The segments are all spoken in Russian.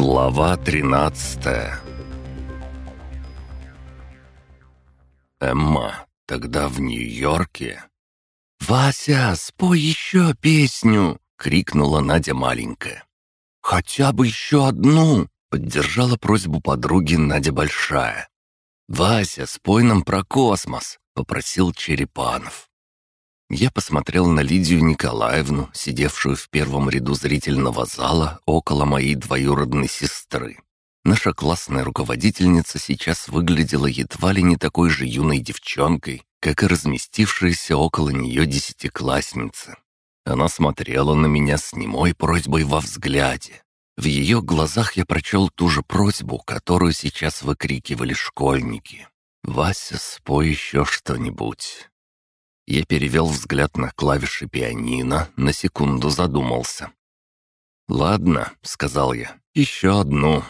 Глава 13 Эмма, тогда в Нью-Йорке... «Вася, спой еще песню!» — крикнула Надя маленькая. «Хотя бы еще одну!» — поддержала просьбу подруги Надя Большая. «Вася, спой нам про космос!» — попросил Черепанов. Я посмотрел на Лидию Николаевну, сидевшую в первом ряду зрительного зала около моей двоюродной сестры. Наша классная руководительница сейчас выглядела едва ли не такой же юной девчонкой, как и разместившаяся около нее десятиклассница. Она смотрела на меня с немой просьбой во взгляде. В ее глазах я прочел ту же просьбу, которую сейчас выкрикивали школьники. «Вася, спой еще что-нибудь». Я перевел взгляд на клавиши пианино, на секунду задумался. «Ладно», — сказал я, — «еще одну».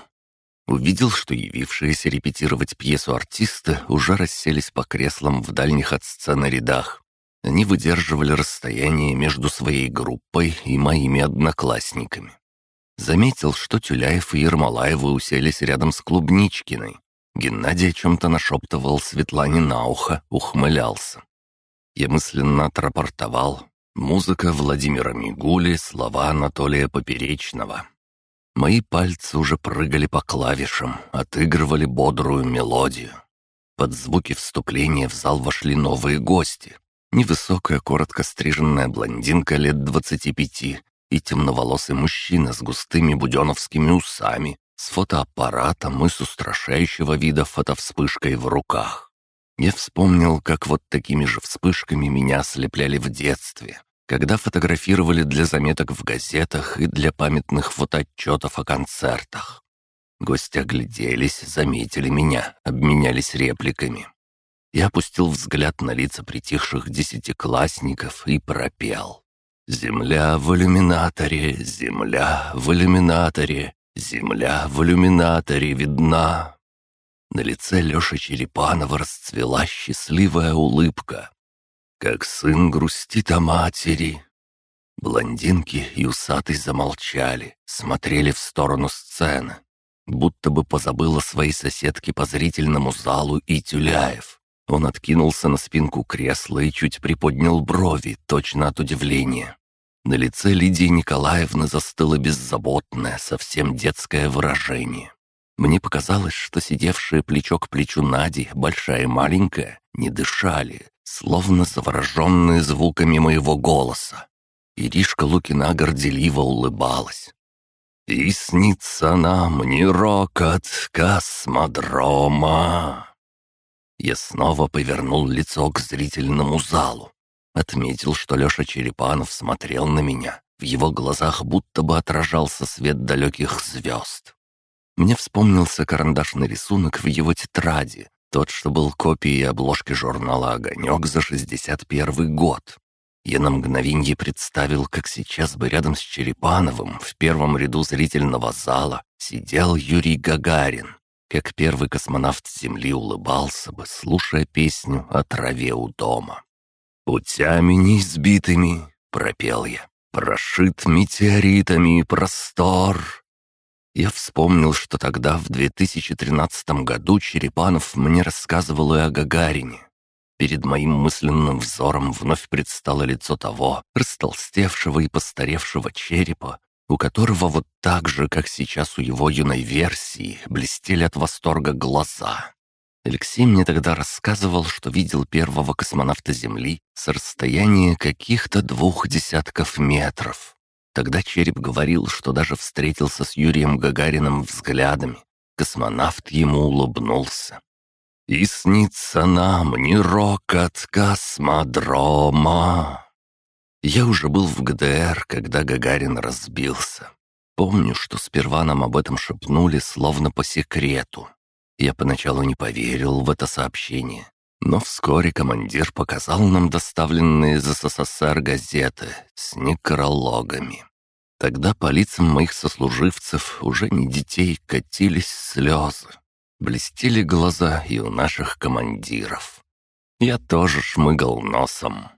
Увидел, что явившиеся репетировать пьесу артисты уже расселись по креслам в дальних от сцены рядах. Они выдерживали расстояние между своей группой и моими одноклассниками. Заметил, что Тюляев и Ермолаевы уселись рядом с Клубничкиной. Геннадий чем-то нашептывал Светлане на ухо, ухмылялся. Я мысленно отрапортовал. Музыка Владимира Мигули, слова Анатолия Поперечного. Мои пальцы уже прыгали по клавишам, отыгрывали бодрую мелодию. Под звуки вступления в зал вошли новые гости. Невысокая, коротко стриженная блондинка лет двадцати пяти и темноволосый мужчина с густыми буденовскими усами, с фотоаппаратом и с устрашающего вида фотовспышкой в руках. Я вспомнил, как вот такими же вспышками меня ослепляли в детстве, когда фотографировали для заметок в газетах и для памятных фотоотчетов о концертах. Гости огляделись, заметили меня, обменялись репликами. Я опустил взгляд на лица притихших десятиклассников и пропел. «Земля в иллюминаторе, земля в иллюминаторе, земля в иллюминаторе видна, на лице Лёши Черепанова расцвела счастливая улыбка. Как сын грустит о матери. Блондинки и усатый замолчали, смотрели в сторону сцены. Будто бы позабыла свои соседки по зрительному залу и Тюляев. Он откинулся на спинку кресла и чуть приподнял брови, точно от удивления. На лице Лидии Николаевны застыло беззаботное, совсем детское выражение. Мне показалось, что сидевшие плечо к плечу Нади, большая и маленькая, не дышали, словно завороженные звуками моего голоса. Иришка Лукина горделиво улыбалась. «И снится нам не рокот космодрома!» Я снова повернул лицо к зрительному залу. Отметил, что Леша Черепанов смотрел на меня. В его глазах будто бы отражался свет далеких звезд. Мне вспомнился карандашный рисунок в его тетради, тот, что был копией обложки журнала «Огонек» за 61 год. Я на мгновенье представил, как сейчас бы рядом с Черепановым в первом ряду зрительного зала сидел Юрий Гагарин, как первый космонавт Земли улыбался бы, слушая песню о траве у дома. «Путями неизбитыми», — пропел я, — «прошит метеоритами простор». Я вспомнил, что тогда, в 2013 году, Черепанов мне рассказывал и о Гагарине. Перед моим мысленным взором вновь предстало лицо того, растолстевшего и постаревшего черепа, у которого вот так же, как сейчас у его юной версии, блестели от восторга глаза. Алексей мне тогда рассказывал, что видел первого космонавта Земли с расстояния каких-то двух десятков метров. Тогда Череп говорил, что даже встретился с Юрием Гагарином взглядами. Космонавт ему улыбнулся. «И снится нам не рокот космодрома». Я уже был в ГДР, когда Гагарин разбился. Помню, что сперва нам об этом шепнули, словно по секрету. Я поначалу не поверил в это сообщение, но вскоре командир показал нам доставленные из СССР газеты с некрологами. Тогда по лицам моих сослуживцев, уже не детей, катились слезы. Блестели глаза и у наших командиров. Я тоже шмыгал носом.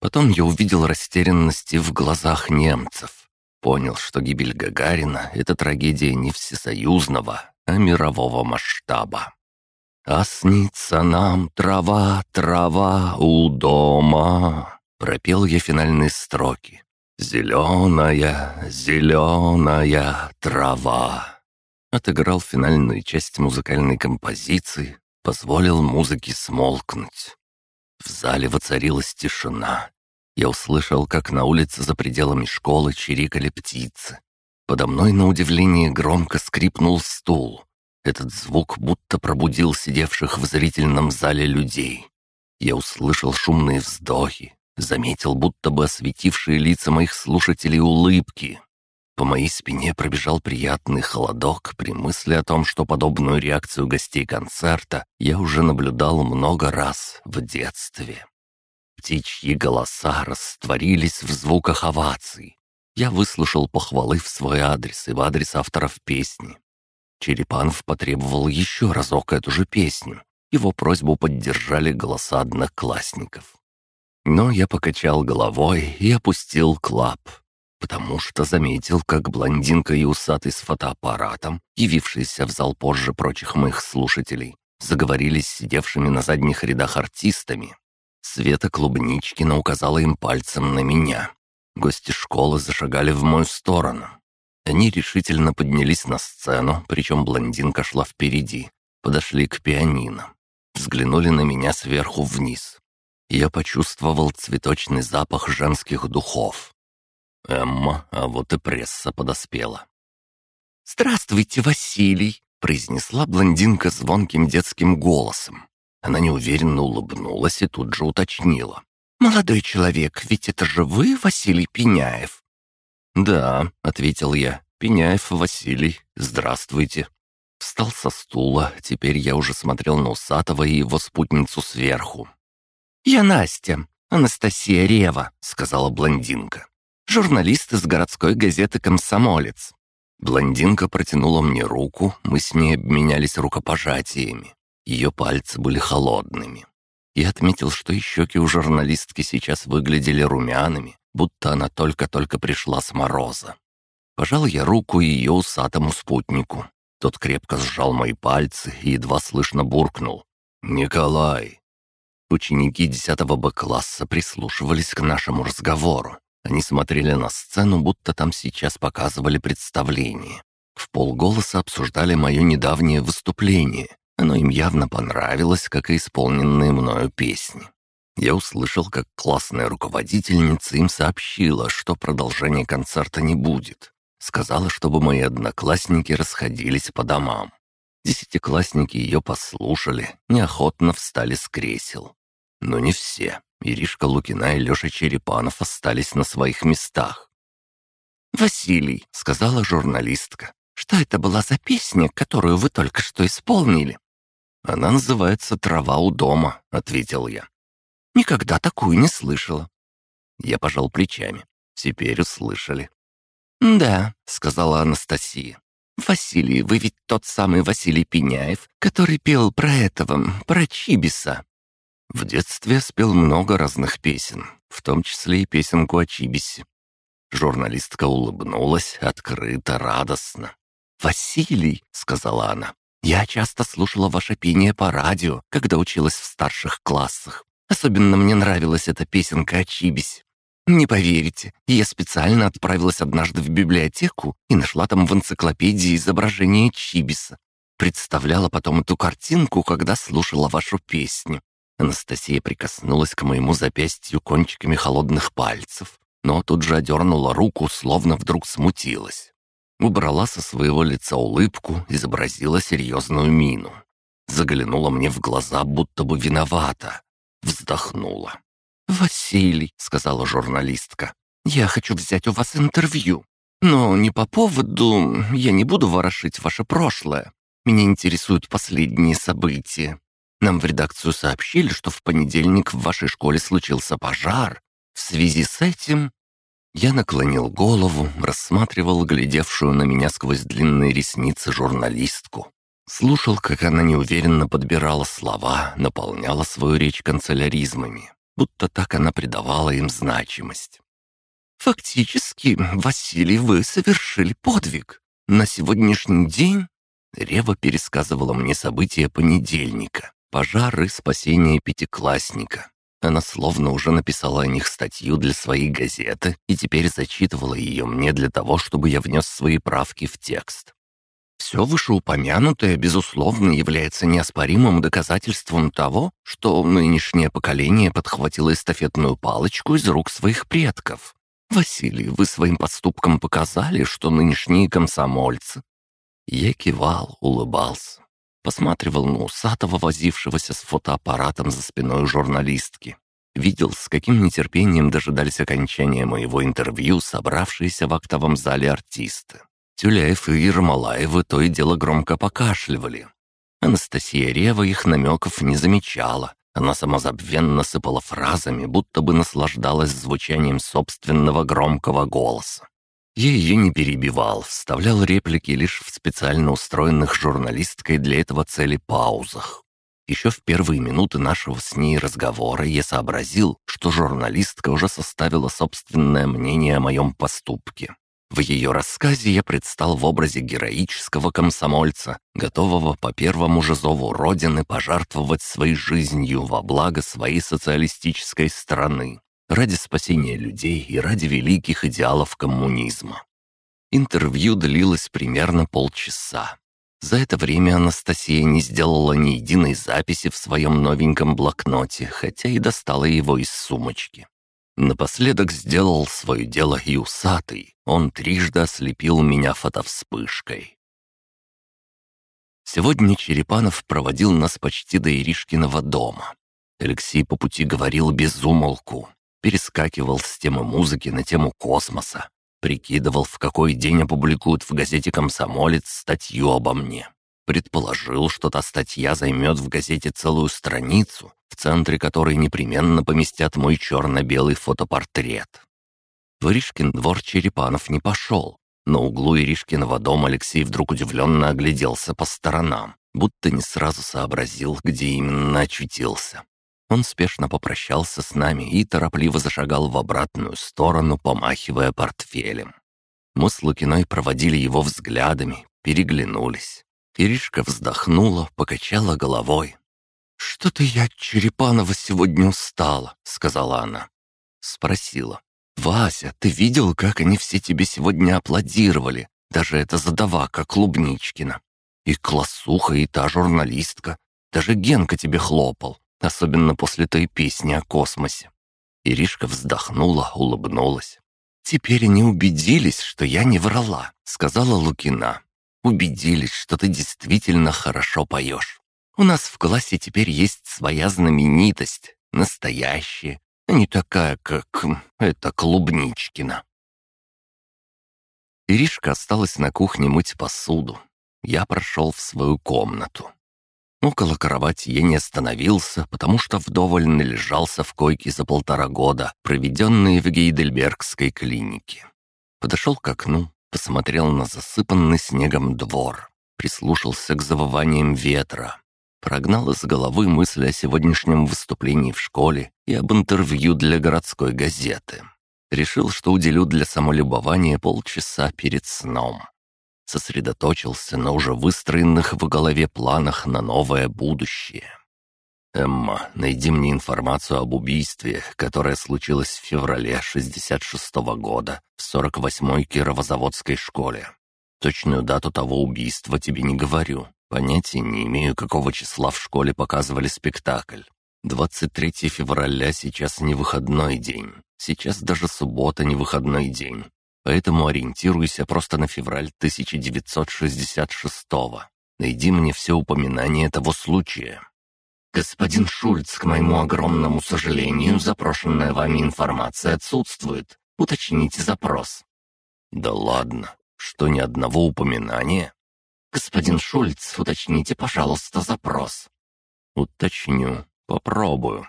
Потом я увидел растерянности в глазах немцев. Понял, что гибель Гагарина — это трагедия не всесоюзного, а мирового масштаба. «А снится нам трава, трава у дома», — пропел я финальные строки. «Зеленая, зеленая трава». Отыграл финальную часть музыкальной композиции, позволил музыке смолкнуть. В зале воцарилась тишина. Я услышал, как на улице за пределами школы чирикали птицы. Подо мной, на удивление, громко скрипнул стул. Этот звук будто пробудил сидевших в зрительном зале людей. Я услышал шумные вздохи, заметил будто бы осветившие лица моих слушателей улыбки. По моей спине пробежал приятный холодок при мысли о том, что подобную реакцию гостей концерта я уже наблюдал много раз в детстве. Птичьи голоса растворились в звуках оваций. Я выслушал похвалы в свой адрес и в адрес авторов песни. Черепанов потребовал еще разок эту же песню. Его просьбу поддержали голоса одноклассников. Но я покачал головой и опустил клап, потому что заметил, как блондинка и усатый с фотоаппаратом, явившиеся в зал позже прочих моих слушателей, заговорили с сидевшими на задних рядах артистами. Света Клубничкина указала им пальцем на меня. Гости школы зашагали в мою сторону. Они решительно поднялись на сцену, причем блондинка шла впереди. Подошли к пианино. Взглянули на меня сверху вниз. Я почувствовал цветочный запах женских духов. Эмма, а вот и пресса подоспела. «Здравствуйте, Василий!» — произнесла блондинка звонким детским голосом. Она неуверенно улыбнулась и тут же уточнила. «Молодой человек, ведь это же вы, Василий Пеняев?» «Да», — ответил я, — «Пеняев Василий, здравствуйте». Встал со стула, теперь я уже смотрел на Усатого и его спутницу сверху. «Я Настя, Анастасия Рева», — сказала блондинка журналист из городской газеты «Комсомолец». Блондинка протянула мне руку, мы с ней обменялись рукопожатиями. Ее пальцы были холодными. Я отметил, что и щеки у журналистки сейчас выглядели румяными, будто она только-только пришла с мороза. Пожал я руку ее усатому спутнику. Тот крепко сжал мои пальцы и едва слышно буркнул. «Николай!» Ученики 10 Б-класса прислушивались к нашему разговору. Они смотрели на сцену, будто там сейчас показывали представление. В полголоса обсуждали мое недавнее выступление. Оно им явно понравилось, как и исполненные мною песни. Я услышал, как классная руководительница им сообщила, что продолжения концерта не будет. Сказала, чтобы мои одноклассники расходились по домам. Десятиклассники ее послушали, неохотно встали с кресел. Но не все. Иришка Лукина и Леша Черепанов остались на своих местах. «Василий», — сказала журналистка, — «что это была за песня, которую вы только что исполнили?» «Она называется «Трава у дома», — ответил я. «Никогда такую не слышала». Я пожал плечами. Теперь услышали. «Да», — сказала Анастасия. «Василий, вы ведь тот самый Василий Пеняев, который пел про этого, про Чибиса». В детстве спел много разных песен, в том числе и песенку о Чибисе. Журналистка улыбнулась открыто, радостно. «Василий», — сказала она, — «я часто слушала ваше пение по радио, когда училась в старших классах. Особенно мне нравилась эта песенка о Чибисе. Не поверите, я специально отправилась однажды в библиотеку и нашла там в энциклопедии изображение Чибиса. Представляла потом эту картинку, когда слушала вашу песню. Анастасия прикоснулась к моему запястью кончиками холодных пальцев, но тут же одернула руку, словно вдруг смутилась. Убрала со своего лица улыбку, изобразила серьезную мину. Заглянула мне в глаза, будто бы виновата. Вздохнула. «Василий», — сказала журналистка, — «я хочу взять у вас интервью. Но не по поводу... Я не буду ворошить ваше прошлое. Меня интересуют последние события. Нам в редакцию сообщили, что в понедельник в вашей школе случился пожар. В связи с этим...» Я наклонил голову, рассматривал глядевшую на меня сквозь длинные ресницы журналистку. Слушал, как она неуверенно подбирала слова, наполняла свою речь канцеляризмами, будто так она придавала им значимость. Фактически, Василий, вы совершили подвиг. На сегодняшний день...» Рева пересказывала мне события понедельника, пожар и спасение пятиклассника. Она словно уже написала о них статью для своей газеты и теперь зачитывала ее мне для того, чтобы я внес свои правки в текст. Все вышеупомянутое, безусловно, является неоспоримым доказательством того, что нынешнее поколение подхватило эстафетную палочку из рук своих предков. Василий, вы своим поступком показали, что нынешние комсомольцы. Я кивал, улыбался посматривал на усатого, возившегося с фотоаппаратом за спиной журналистки. Видел, с каким нетерпением дожидались окончания моего интервью собравшиеся в актовом зале артисты. Тюляев и Ермолаевы то и дело громко покашливали. Анастасия Рева их намеков не замечала. Она самозабвенно сыпала фразами, будто бы наслаждалась звучанием собственного громкого голоса. Я ее не перебивал, вставлял реплики лишь в специально устроенных журналисткой для этого цели паузах. Еще в первые минуты нашего с ней разговора я сообразил, что журналистка уже составила собственное мнение о моем поступке. В ее рассказе я предстал в образе героического комсомольца, готового по первому же зову Родины пожертвовать своей жизнью во благо своей социалистической страны ради спасения людей и ради великих идеалов коммунизма. Интервью длилось примерно полчаса. За это время Анастасия не сделала ни единой записи в своем новеньком блокноте, хотя и достала его из сумочки. Напоследок сделал свое дело и усатый. Он трижды ослепил меня фотовспышкой. Сегодня Черепанов проводил нас почти до Иришкиного дома. Алексей по пути говорил без умолку перескакивал с темы музыки на тему космоса, прикидывал, в какой день опубликуют в газете «Комсомолец» статью обо мне. Предположил, что та статья займет в газете целую страницу, в центре которой непременно поместят мой черно-белый фотопортрет. В Иришкин двор Черепанов не пошел. На углу Иришкиного дома Алексей вдруг удивленно огляделся по сторонам, будто не сразу сообразил, где именно очутился. Он спешно попрощался с нами и торопливо зашагал в обратную сторону, помахивая портфелем. Мы с Лукиной проводили его взглядами, переглянулись. Иришка вздохнула, покачала головой. «Что-то я от Черепанова сегодня устала», — сказала она. Спросила. «Вася, ты видел, как они все тебе сегодня аплодировали? Даже эта задавака Клубничкина. И классуха, и та журналистка. Даже Генка тебе хлопал особенно после той песни о космосе. Иришка вздохнула, улыбнулась. «Теперь они убедились, что я не врала», — сказала Лукина. «Убедились, что ты действительно хорошо поешь. У нас в классе теперь есть своя знаменитость, настоящая, а не такая, как эта Клубничкина». Иришка осталась на кухне мыть посуду. Я прошел в свою комнату. Около кровати я не остановился, потому что вдоволь належался в койке за полтора года, проведенные в Гейдельбергской клинике. Подошел к окну, посмотрел на засыпанный снегом двор, прислушался к завываниям ветра, прогнал из головы мысли о сегодняшнем выступлении в школе и об интервью для городской газеты. Решил, что уделю для самолюбования полчаса перед сном сосредоточился на уже выстроенных в голове планах на новое будущее. «Эмма, найди мне информацию об убийстве, которое случилось в феврале 66 -го года в 48-й Кировозаводской школе. Точную дату того убийства тебе не говорю. Понятия не имею, какого числа в школе показывали спектакль. 23 февраля сейчас не выходной день. Сейчас даже суббота не выходной день поэтому ориентируйся просто на февраль 1966-го. Найди мне все упоминания того случая». «Господин Шульц, к моему огромному сожалению, запрошенная вами информация отсутствует. Уточните запрос». «Да ладно, что ни одного упоминания?» «Господин Шульц, уточните, пожалуйста, запрос». «Уточню, попробую».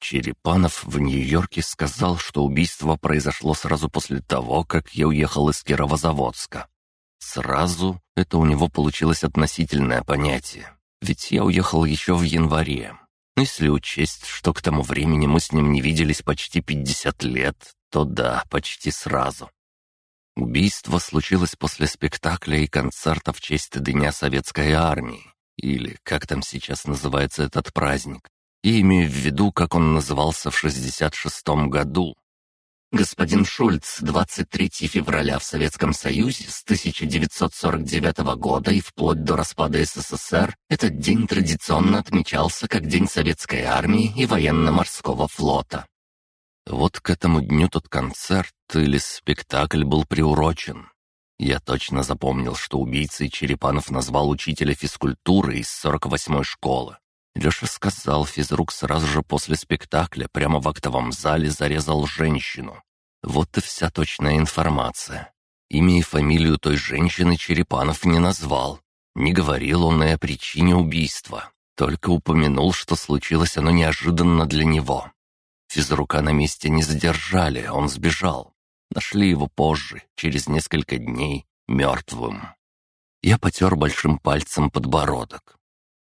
Черепанов в Нью-Йорке сказал, что убийство произошло сразу после того, как я уехал из Кировозаводска. Сразу это у него получилось относительное понятие, ведь я уехал еще в январе. Но если учесть, что к тому времени мы с ним не виделись почти 50 лет, то да, почти сразу. Убийство случилось после спектакля и концерта в честь Дня Советской Армии, или как там сейчас называется этот праздник. И имею в виду, как он назывался в 66-м году. Господин Шульц, 23 февраля в Советском Союзе с 1949 года и вплоть до распада СССР этот день традиционно отмечался как День Советской Армии и Военно-Морского флота. Вот к этому дню тот концерт или спектакль был приурочен. Я точно запомнил, что убийцей Черепанов назвал учителя физкультуры из 48-й школы. Леша сказал, физрук сразу же после спектакля прямо в актовом зале зарезал женщину. Вот и вся точная информация. Имя и фамилию той женщины Черепанов не назвал. Не говорил он и о причине убийства. Только упомянул, что случилось оно неожиданно для него. Физрука на месте не задержали, он сбежал. Нашли его позже, через несколько дней, мертвым. Я потер большим пальцем подбородок.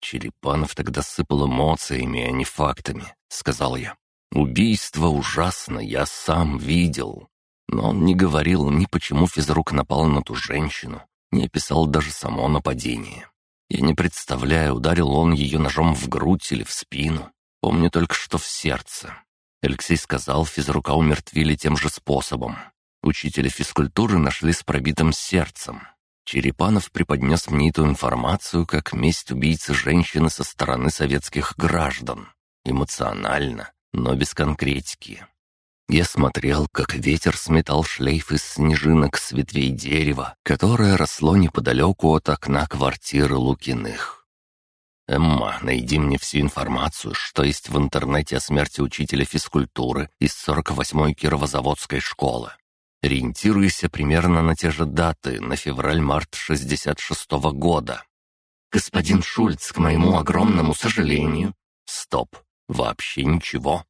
Черепанов тогда сыпал эмоциями, а не фактами, сказал я. Убийство ужасно, я сам видел. Но он не говорил ни почему физрук напал на ту женщину, не описал даже само нападение. Я не представляю, ударил он ее ножом в грудь или в спину. Помню только, что в сердце. Алексей сказал, физрука умертвили тем же способом. Учителя физкультуры нашли с пробитым сердцем. Черепанов преподнес мне эту информацию как месть убийцы женщины со стороны советских граждан. Эмоционально, но без конкретики. Я смотрел, как ветер сметал шлейф из снежинок с ветвей дерева, которое росло неподалеку от окна квартиры Лукиных. «Эмма, найди мне всю информацию, что есть в интернете о смерти учителя физкультуры из 48-й Кировозаводской школы. Ориентируйся примерно на те же даты, на февраль-март 66-го года». «Господин Шульц, к моему огромному сожалению...» «Стоп, вообще ничего».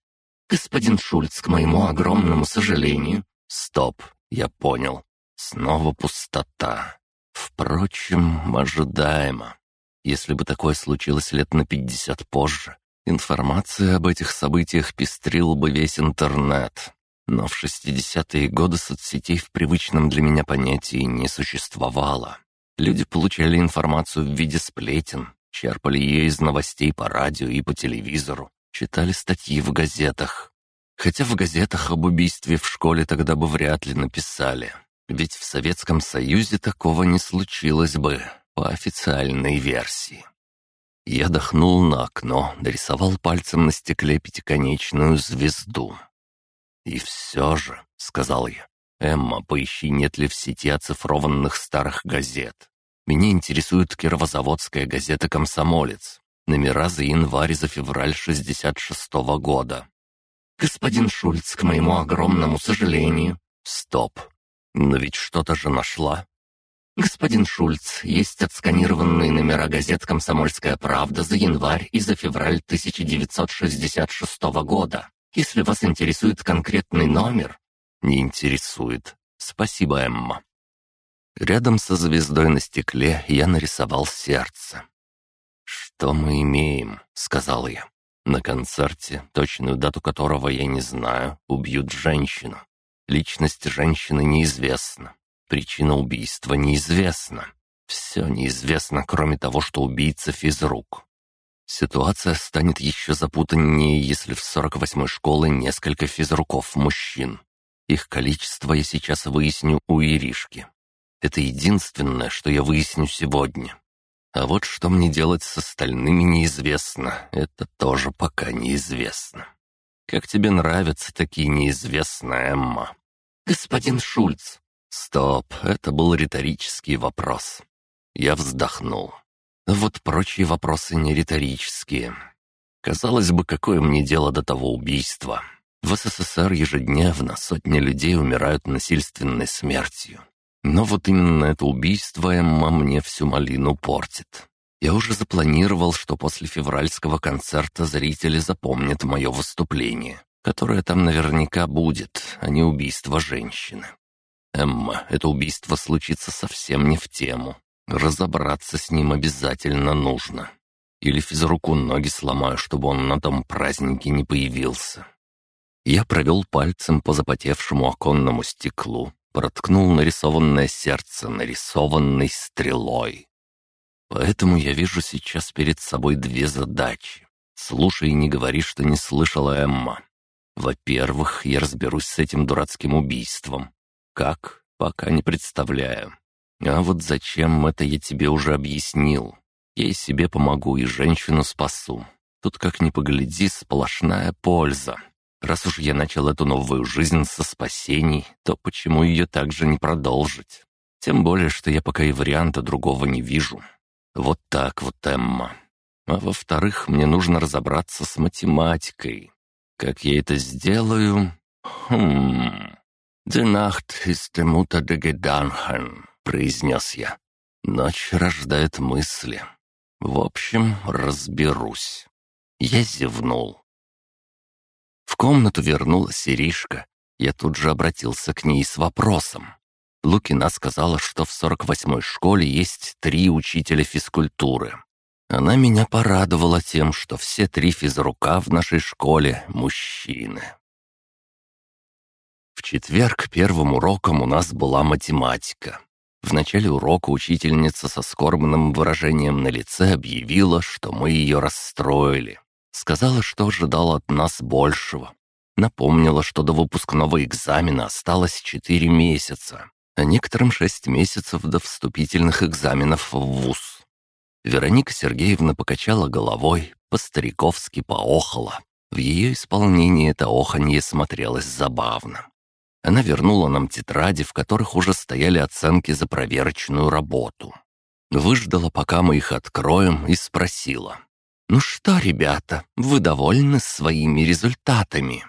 «Господин Шульц, к моему огромному сожалению...» «Стоп, я понял. Снова пустота. Впрочем, ожидаемо. Если бы такое случилось лет на пятьдесят позже, информация об этих событиях пестрил бы весь интернет. Но в 60-е годы соцсетей в привычном для меня понятии не существовало. Люди получали информацию в виде сплетен, черпали ее из новостей по радио и по телевизору, читали статьи в газетах. Хотя в газетах об убийстве в школе тогда бы вряд ли написали. Ведь в Советском Союзе такого не случилось бы, по официальной версии. Я дохнул на окно, дорисовал пальцем на стекле пятиконечную звезду. «И все же», — сказал я, — «Эмма, поищи, нет ли в сети оцифрованных старых газет. Меня интересует кировозаводская газета «Комсомолец». Номера за январь за февраль 66-го года. «Господин Шульц, к моему огромному сожалению...» «Стоп. Но ведь что-то же нашла. «Господин Шульц, есть отсканированные номера газет «Комсомольская правда» за январь и за февраль 1966 года. Если вас интересует конкретный номер...» «Не интересует. Спасибо, Эмма». Рядом со звездой на стекле я нарисовал сердце. «Что мы имеем?» — сказал я. «На концерте, точную дату которого я не знаю, убьют женщину. Личность женщины неизвестна. Причина убийства неизвестна. Все неизвестно, кроме того, что убийца физрук. Ситуация станет еще запутаннее, если в 48-й школе несколько физруков мужчин. Их количество я сейчас выясню у Иришки. Это единственное, что я выясню сегодня. А вот что мне делать с остальными неизвестно, это тоже пока неизвестно. Как тебе нравятся такие неизвестные, Эмма? Господин Шульц, Стоп, это был риторический вопрос. Я вздохнул. Вот прочие вопросы не риторические. Казалось бы, какое мне дело до того убийства? В СССР ежедневно сотни людей умирают насильственной смертью. Но вот именно это убийство Эмма мне всю малину портит. Я уже запланировал, что после февральского концерта зрители запомнят мое выступление, которое там наверняка будет, а не убийство женщины. Эмма, это убийство случится совсем не в тему. Разобраться с ним обязательно нужно. Или физруку ноги сломаю, чтобы он на том празднике не появился. Я провел пальцем по запотевшему оконному стеклу, проткнул нарисованное сердце нарисованной стрелой. Поэтому я вижу сейчас перед собой две задачи. Слушай и не говори, что не слышала Эмма. Во-первых, я разберусь с этим дурацким убийством. Как? Пока не представляю. А вот зачем это я тебе уже объяснил. Я и себе помогу, и женщину спасу. Тут, как ни погляди, сплошная польза. Раз уж я начал эту новую жизнь со спасений, то почему ее также не продолжить? Тем более, что я пока и варианта другого не вижу. Вот так вот, Эмма. А во-вторых, мне нужно разобраться с математикой. Как я это сделаю? Хм... «Die Nacht ist die Mutter der Gedanken», — произнес я. «Ночь рождает мысли. В общем, разберусь». Я зевнул. В комнату вернулась Иришка. Я тут же обратился к ней с вопросом. Лукина сказала, что в 48-й школе есть три учителя физкультуры. Она меня порадовала тем, что все три физрука в нашей школе — мужчины. В четверг первым уроком у нас была математика. В начале урока учительница со скорбным выражением на лице объявила, что мы ее расстроили. Сказала, что ожидала от нас большего. Напомнила, что до выпускного экзамена осталось четыре месяца, а некоторым шесть месяцев до вступительных экзаменов в ВУЗ. Вероника Сергеевна покачала головой, по-стариковски поохала. В ее исполнении это оханье смотрелось забавно. Она вернула нам тетради, в которых уже стояли оценки за проверочную работу. Выждала, пока мы их откроем, и спросила. «Ну что, ребята, вы довольны своими результатами?»